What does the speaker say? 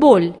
bull